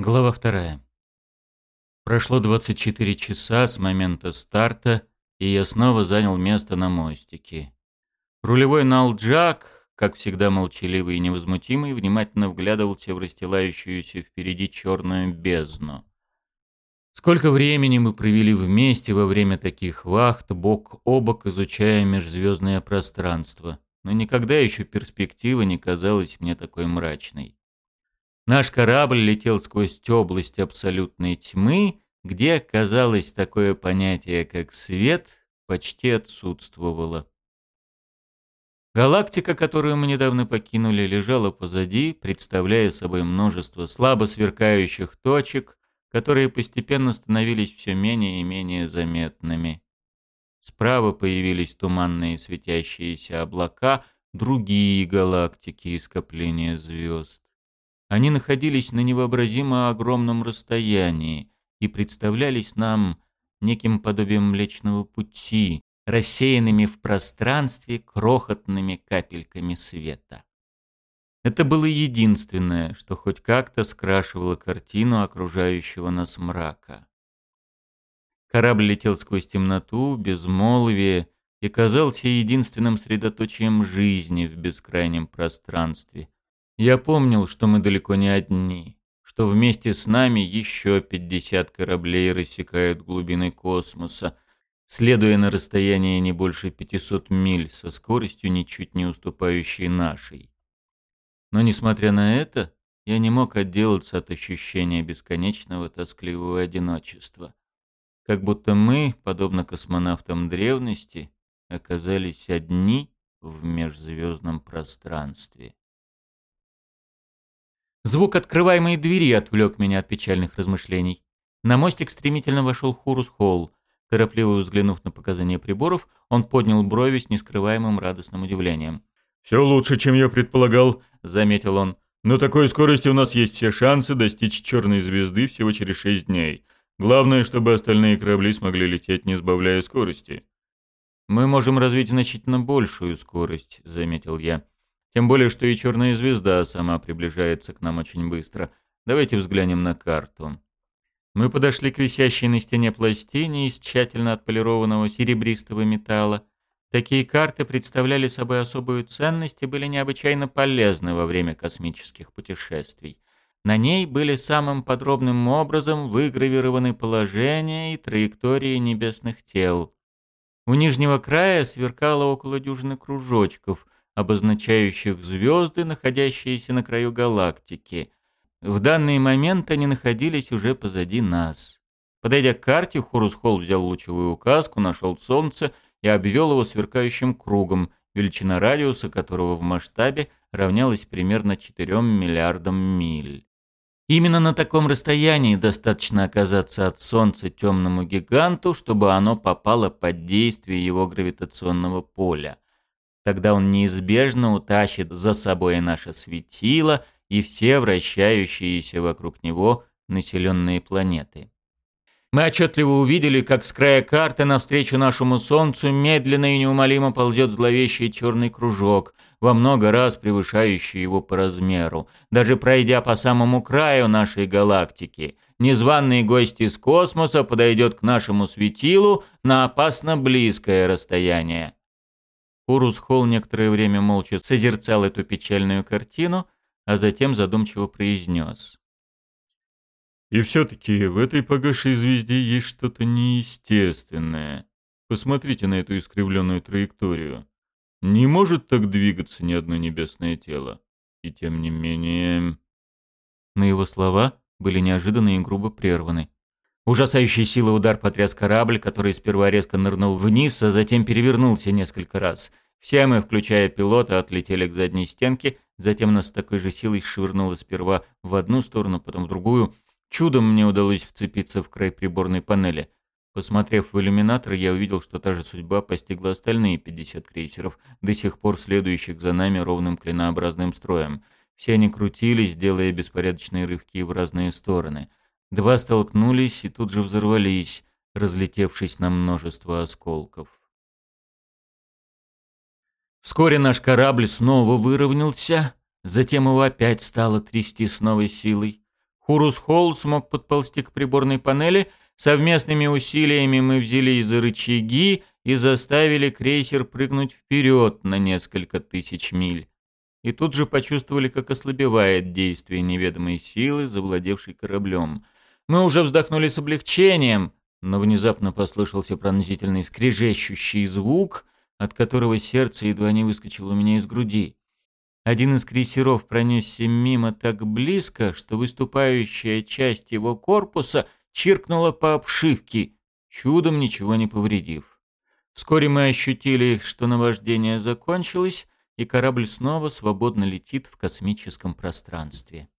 Глава вторая. Прошло 24 часа с момента старта, и я снова занял место на мостике. Рулевой Налджак, как всегда молчаливый и невозмутимый, внимательно вглядывался в расстилающуюся впереди черную бездну. Сколько времени мы провели вместе во время таких вахт, бок о бок изучая межзвездное пространство, но никогда еще перспектива не казалась мне такой мрачной. Наш корабль летел сквозь область абсолютной тьмы, где, казалось, такое понятие, как свет, почти отсутствовало. Галактика, которую мы недавно покинули, лежала позади, представляя собой множество слабо сверкающих точек, которые постепенно становились все менее и менее заметными. Справа появились туманные светящиеся облака, другие галактики и скопления звезд. Они находились на невообразимо огромном расстоянии и представлялись нам неким подобием Млечного Пути, рассеянными в пространстве крохотными капельками света. Это было единственное, что хоть как-то скрашивало картину окружающего нас мрака. Корабль летел сквозь темноту, безмолвие и казался единственным средоточием жизни в бескрайнем пространстве, я помнил, что мы далеко не одни, что вместе с нами еще 50 кораблей рассекают глубины космоса, следуя на расстояние не больше 500 миль со скоростью ничуть не уступающей нашей. Но несмотря на это, я не мог отделаться от ощущения бесконечного тоскливого одиночества. Как будто мы, подобно космонавтам древности, оказались одни в межзвездном пространстве. Звук открываемой двери отвлек меня от печальных размышлений. На мостик стремительно вошел Хурус Холл. Торопливо взглянув на показания приборов, он поднял брови с нескрываемым радостным удивлением. «Все лучше, чем я предполагал», — заметил он. «Но такой скорости у нас есть все шансы достичь черной звезды всего через шесть дней. Главное, чтобы остальные корабли смогли лететь, не сбавляя скорости». «Мы можем развить значительно большую скорость», — заметил я. Тем более, что и черная звезда сама приближается к нам очень быстро. Давайте взглянем на карту. Мы подошли к висящей на стене пластине из тщательно отполированного серебристого металла. Такие карты представляли собой особую ценность и были необычайно полезны во время космических путешествий. На ней были самым подробным образом выгравированы положения и траектории небесных тел. У нижнего края сверкало около дюжины кружочков – обозначающих звезды, находящиеся на краю галактики. В данный момент они находились уже позади нас. Подойдя к карте, Хорус-Холл взял лучевую указку, нашел Солнце и обвел его сверкающим кругом, величина радиуса которого в масштабе равнялась примерно 4 миллиардам миль. Именно на таком расстоянии достаточно оказаться от Солнца темному гиганту, чтобы оно попало под действие его гравитационного поля. Тогда он неизбежно утащит за собой наше светило и все вращающиеся вокруг него населенные планеты. Мы отчетливо увидели, как с края карты навстречу нашему Солнцу медленно и неумолимо ползет зловещий черный кружок, во много раз превышающий его по размеру. Даже пройдя по самому краю нашей галактики, незваный гость из космоса подойдет к нашему светилу на опасно близкое расстояние. Урус Холл некоторое время молча созерцал эту печальную картину, а затем задумчиво произнес. «И все-таки в этой погашей звезде есть что-то неестественное. Посмотрите на эту искривленную траекторию. Не может так двигаться ни одно небесное тело. И тем не менее...» На его слова были неожиданно и грубо прерваны. Ужасающей силой удар потряс корабль, который сперва резко нырнул вниз, а затем перевернулся несколько раз. Все мы, включая пилота, отлетели к задней стенке, затем нас с такой же силой швырнуло сперва в одну сторону, потом в другую. Чудом мне удалось вцепиться в край приборной панели. Посмотрев в иллюминатор, я увидел, что та же судьба постигла остальные 50 крейсеров, до сих пор следующих за нами ровным клинообразным строем. Все они крутились, делая беспорядочные рывки в разные стороны. Два столкнулись и тут же взорвались, разлетевшись на множество осколков. Вскоре наш корабль снова выровнялся, затем его опять стало трясти с новой силой. Хурус Холл смог подползти к приборной панели. Совместными усилиями мы взялись за рычаги и заставили крейсер прыгнуть вперед на несколько тысяч миль. И тут же почувствовали, как ослабевает действие неведомой силы, завладевшей кораблем. Мы уже вздохнули с облегчением, но внезапно послышался пронзительный скрежещущий звук, от которого сердце едва не выскочило у меня из груди. Один из крейсеров пронесся мимо так близко, что выступающая часть его корпуса чиркнула по обшивке, чудом ничего не повредив. Вскоре мы ощутили, что наваждение закончилось, и корабль снова свободно летит в космическом пространстве.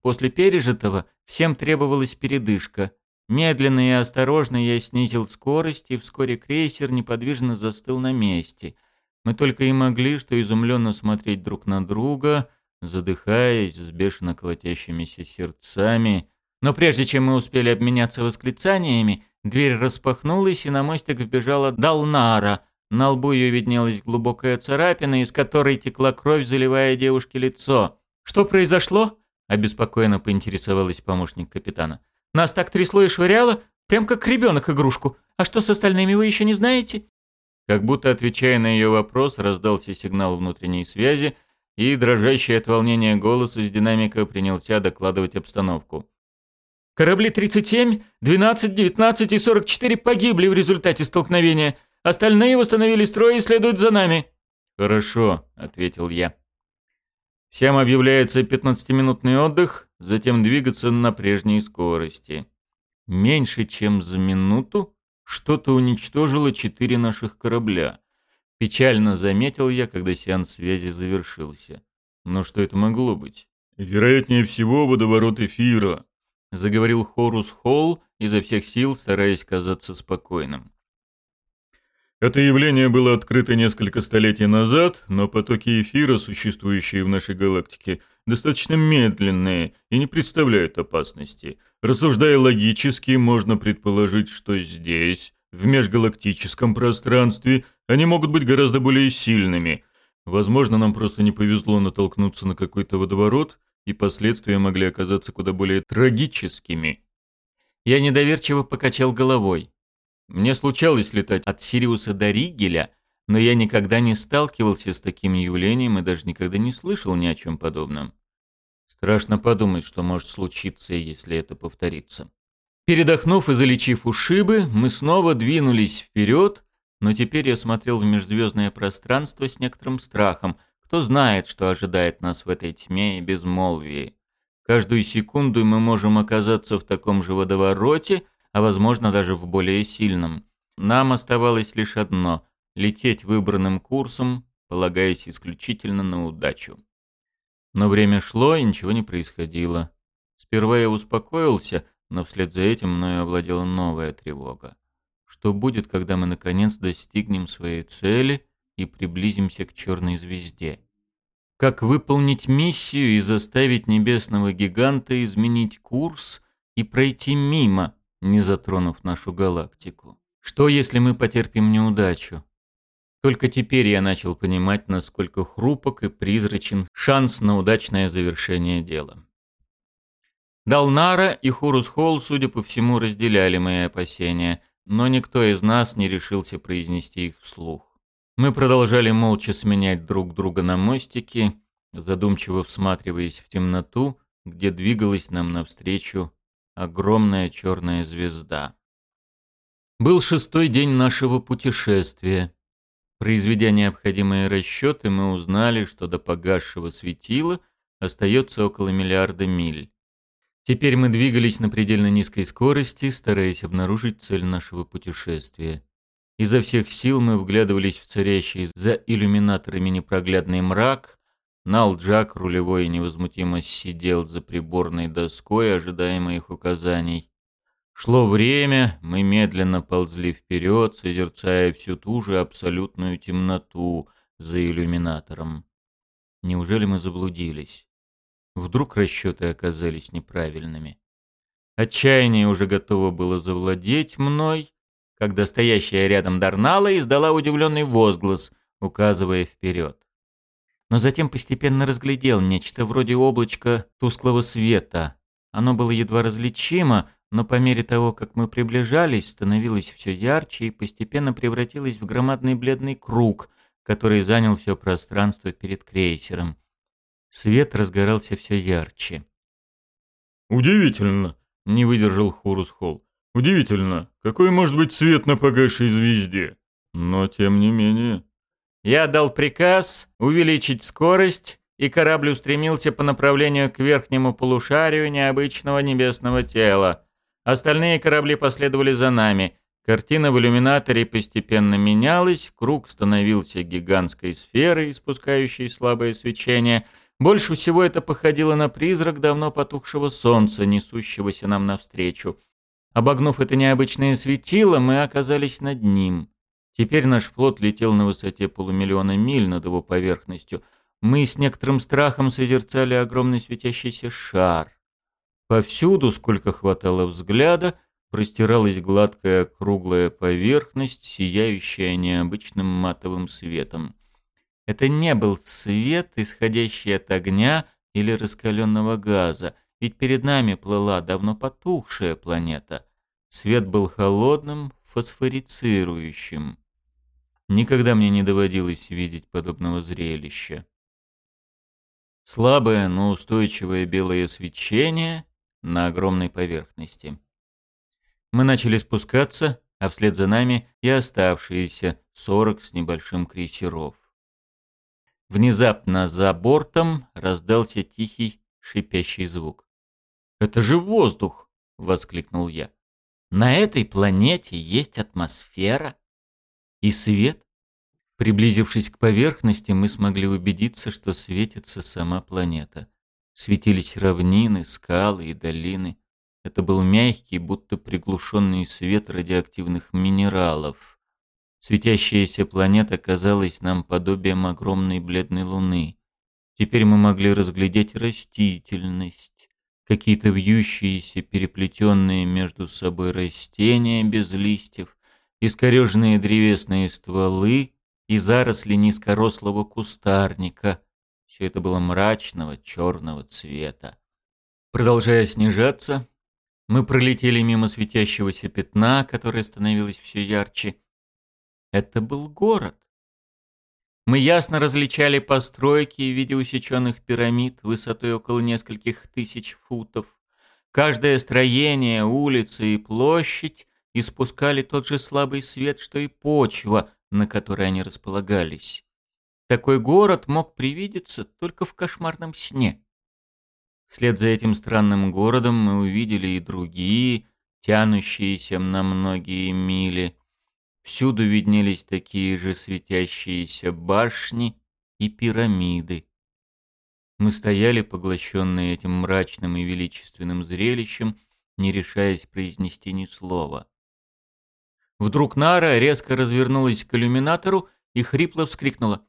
После пережитого всем требовалась передышка. Медленно и осторожно я снизил скорость, и вскоре крейсер неподвижно застыл на месте — мы только и могли что изумленно смотреть друг на друга, задыхаясь с бешено колотящимися сердцами. Но прежде чем мы успели обменяться восклицаниями, дверь распахнулась, и на мостик вбежала Далнара. На лбу ее виднелась глубокая царапина, из которой текла кровь, заливая девушке лицо. «Что произошло?» – обеспокоенно поинтересовалась помощник капитана. «Нас так трясло и швыряло, прям как ребенок игрушку. А что с остальными вы еще не знаете?» Как будто отвечая на ее вопрос, раздался сигнал внутренней связи, и дрожащий от волнения голос из динамика принялся докладывать обстановку. «Корабли 37, 12, 19 и 44 погибли в результате столкновения. Остальные восстановили строй и следуют за нами». «Хорошо», — ответил я. «Всем объявляется 15-минутный отдых, затем двигаться на прежней скорости. Меньше чем за минуту что-то уничтожило четыре наших корабля. Печально заметил я, когда сеанс связи завершился. Но что это могло быть? Вероятнее всего, водоворот эфира, заговорил Хорус Холл, изо всех сил стараясь казаться спокойным. Это явление было открыто несколько столетий назад, но потоки эфира, существующие в нашей галактике, достаточно медленные и не представляют опасности. Рассуждая логически, можно предположить, что здесь, в межгалактическом пространстве, они могут быть гораздо более сильными. Возможно, нам просто не повезло натолкнуться на какой-то водоворот, и последствия могли оказаться куда более трагическими. Я недоверчиво покачал головой. Мне случалось летать от Сириуса до Ригеля, но я никогда не сталкивался с таким явлением и даже никогда не слышал ни о чем подобном. Страшно подумать, что может случиться, если это повторится. Передохнув и залечив ушибы, мы снова двинулись вперед, но теперь я смотрел в межзвездное пространство с некоторым страхом. Кто знает, что ожидает нас в этой тьме и безмолвии. Каждую секунду мы можем оказаться в таком же водовороте, а возможно даже в более сильном. Нам оставалось лишь одно — лететь выбранным курсом, полагаясь исключительно на удачу. Но время шло, и ничего не происходило. Сперва я успокоился, но вслед за этим мною овладела новая тревога. Что будет, когда мы наконец достигнем своей цели и приблизимся к черной звезде? Как выполнить миссию и заставить небесного гиганта изменить курс и пройти мимо, не затронув нашу галактику. Что, если мы потерпим неудачу? Только теперь я начал понимать, насколько хрупок и призрачен шанс на удачное завершение дела. Далнара и Хурус Холл, судя по всему, разделяли мои опасения, но никто из нас не решился произнести их вслух. Мы продолжали молча сменять друг друга на мостике, задумчиво всматриваясь в темноту, где двигалась нам навстречу огромная черная звезда. Был шестой день нашего путешествия. Произведя необходимые расчеты, мы узнали, что до погасшего светила остается около миллиарда миль. Теперь мы двигались на предельно низкой скорости, стараясь обнаружить цель нашего путешествия. Изо всех сил мы вглядывались в царящий за иллюминаторами непроглядный мрак, Налджак рулевой невозмутимо сидел за приборной доской, ожидая моих указаний. Шло время, мы медленно ползли вперед, созерцая всю ту же абсолютную темноту за иллюминатором. Неужели мы заблудились? Вдруг расчеты оказались неправильными? Отчаяние уже готово было завладеть мной, когда стоящая рядом Дарнала издала удивленный возглас, указывая вперед но затем постепенно разглядел нечто вроде облачка тусклого света, Оно было едва различимо, но по мере того, как мы приближались, становилось все ярче и постепенно превратилось в громадный бледный круг, который занял все пространство перед крейсером. Свет разгорался все ярче. «Удивительно!» — не выдержал Хорус Холл. «Удивительно, какой может быть свет на погасшей звезде? Но тем не менее...» Я дал приказ увеличить скорость, и корабль устремился по направлению к верхнему полушарию необычного небесного тела. Остальные корабли последовали за нами. Картина в иллюминаторе постепенно менялась, круг становился гигантской сферой, испускающей слабое свечение. Больше всего это походило на призрак давно потухшего солнца, несущегося нам навстречу. Обогнув это необычное светило, мы оказались над ним. Теперь наш флот летел на высоте полумиллиона миль над его поверхностью. Мы с некоторым страхом созерцали огромный светящийся шар. Повсюду, сколько хватало взгляда, простиралась гладкая круглая поверхность, сияющая необычным матовым светом. Это не был свет, исходящий от огня или раскаленного газа, ведь перед нами плыла давно потухшая планета. Свет был холодным, фосфорицирующим. Никогда мне не доводилось видеть подобного зрелища. Слабое, но устойчивое белое свечение на огромной поверхности. Мы начали спускаться, а вслед за нами и оставшиеся сорок с небольшим крейсеров. Внезапно за бортом раздался тихий шипящий звук. «Это же воздух!» — воскликнул я. «На этой планете есть атмосфера и свет?» Приблизившись к поверхности, мы смогли убедиться, что светится сама планета. Светились равнины, скалы и долины. Это был мягкий, будто приглушенный свет радиоактивных минералов. Светящаяся планета казалась нам подобием огромной бледной луны. Теперь мы могли разглядеть растительность, какие-то вьющиеся, переплетенные между собой растения без листьев, искореженные древесные стволы, и заросли низкорослого кустарника. Все это было мрачного черного цвета. Продолжая снижаться, мы пролетели мимо светящегося пятна, которое становилось все ярче. Это был город. Мы ясно различали постройки в виде усеченных пирамид высотой около нескольких тысяч футов. Каждое строение, улица и площадь испускали тот же слабый свет, что и почва, на которой они располагались. Такой город мог привидеться только в кошмарном сне. Вслед за этим странным городом мы увидели и другие, тянущиеся на многие мили. Всюду виднелись такие же светящиеся башни и пирамиды. Мы стояли, поглощенные этим мрачным и величественным зрелищем, не решаясь произнести ни слова. Вдруг Нара резко развернулась к иллюминатору и хрипло вскрикнула.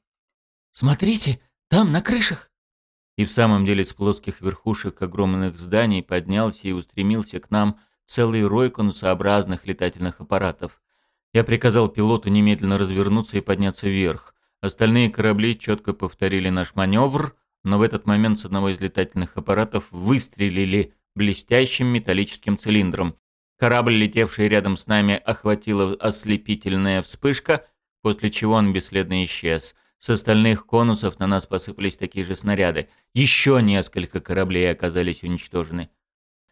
«Смотрите, там, на крышах!» И в самом деле с плоских верхушек огромных зданий поднялся и устремился к нам целый рой конусообразных летательных аппаратов. Я приказал пилоту немедленно развернуться и подняться вверх. Остальные корабли четко повторили наш маневр, но в этот момент с одного из летательных аппаратов выстрелили блестящим металлическим цилиндром. Корабль, летевший рядом с нами, охватила ослепительная вспышка, после чего он бесследно исчез. С остальных конусов на нас посыпались такие же снаряды. Еще несколько кораблей оказались уничтожены.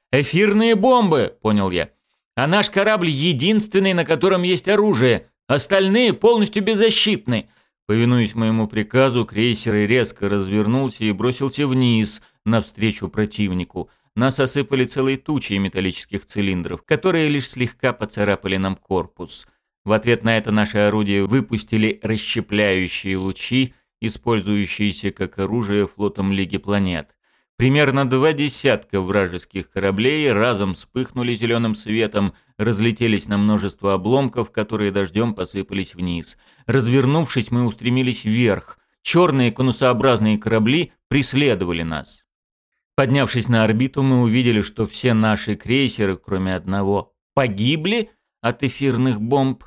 «Эфирные бомбы!» — понял я. «А наш корабль единственный, на котором есть оружие. Остальные полностью беззащитны». Повинуясь моему приказу, крейсер резко развернулся и бросился вниз, навстречу противнику — нас осыпали целой тучей металлических цилиндров, которые лишь слегка поцарапали нам корпус. В ответ на это наши орудия выпустили расщепляющие лучи, использующиеся как оружие флотом Лиги планет. Примерно два десятка вражеских кораблей разом вспыхнули зеленым светом, разлетелись на множество обломков, которые дождем посыпались вниз. Развернувшись, мы устремились вверх. Черные конусообразные корабли преследовали нас. Поднявшись на орбиту, мы увидели, что все наши крейсеры, кроме одного, погибли от эфирных бомб.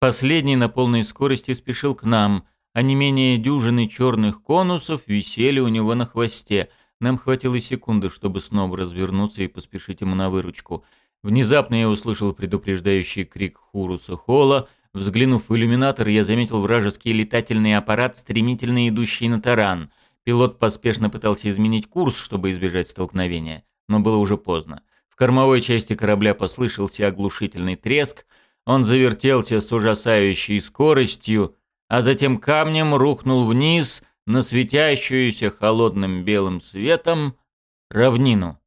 Последний на полной скорости спешил к нам, а не менее дюжины черных конусов висели у него на хвосте. Нам хватило секунды, чтобы снова развернуться и поспешить ему на выручку. Внезапно я услышал предупреждающий крик Хуруса Холла. Взглянув в иллюминатор, я заметил вражеский летательный аппарат, стремительно идущий на таран. Пилот поспешно пытался изменить курс, чтобы избежать столкновения, но было уже поздно. В кормовой части корабля послышался оглушительный треск, он завертелся с ужасающей скоростью, а затем камнем рухнул вниз на светящуюся холодным белым светом равнину.